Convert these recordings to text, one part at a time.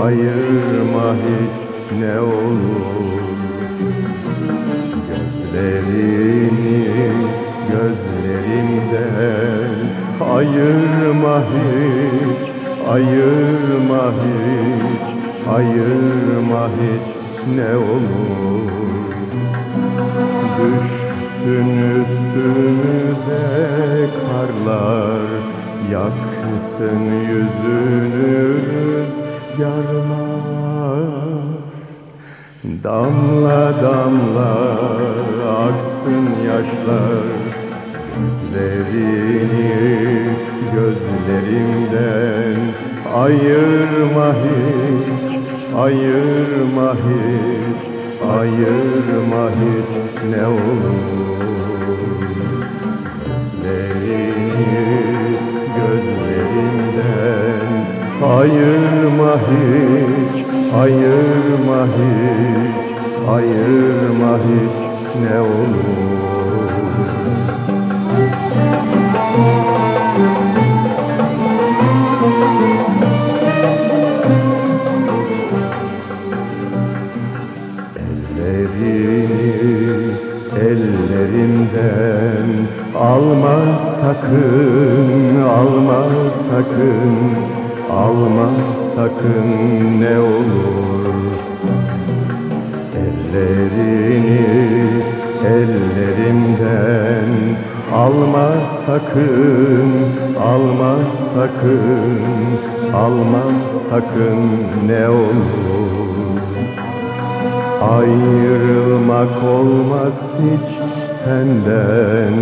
ayırma hiç ne olur. Gözlerini gözlerimden ayırma hiç, ayırma hiç, ayırma hiç ne olur. Düşsün üstümüze karlar Yaksın yüzünü rüzgarlar Damla damla aksın yaşlar Gözlerini gözlerimden ayırma hiç Ayırma hiç, ayırma hiç. Ne olur Gözlerini ayırma hiç, ayırma hiç, ayırma hiç ne olur. Ellerini ellerimden alma sakın, alma sakın, alma sakın ne olur? Ellerini ellerimden alma sakın, alma sakın, alma sakın ne olur? Ayrılmak olmaz hiç senden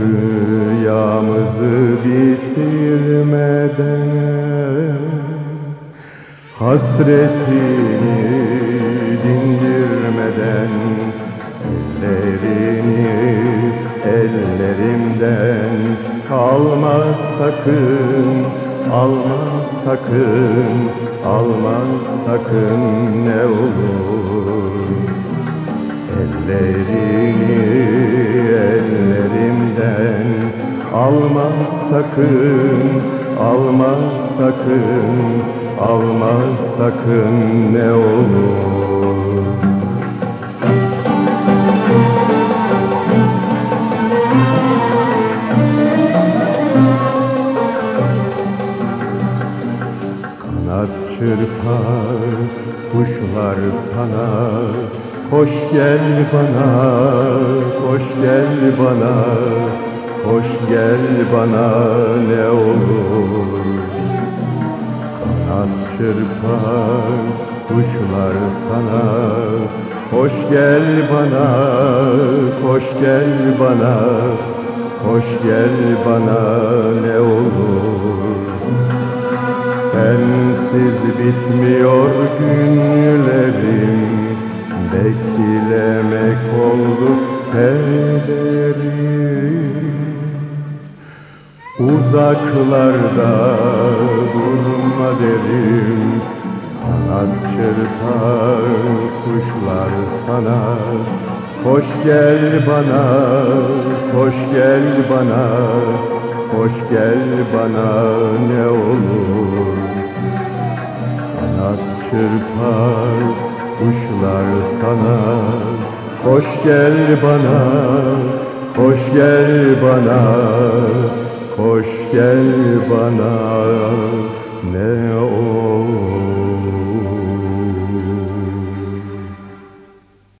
Rüyamızı bitirmeden Hasretini dindirmeden Ellerini ellerimden Alma sakın, alma sakın Alma sakın ne olur. Ellerini sakın, alma sakın Alma sakın ne olur. Kanat çırpar kuşlar sana. Koş gel bana, koş gel bana Koş gel bana ne olur. Kanat çırpar kuşlar sana. Koş gel bana, koş gel bana. Koş gel bana ne olur. Sensiz bitmiyor günlerim. Beklemek oldu kederim Uzaklarda durma derim. Kanat çırpar kuşlar sana. Koş gel bana, koş gel bana. Hoş gel bana ne olur. Kanat çırpar kuşlar sana Hoş gel bana, hoş gel bana Hoş gel bana. Ne olur